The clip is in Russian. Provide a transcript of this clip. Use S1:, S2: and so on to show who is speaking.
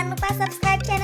S1: Jangan lupa subscribe channel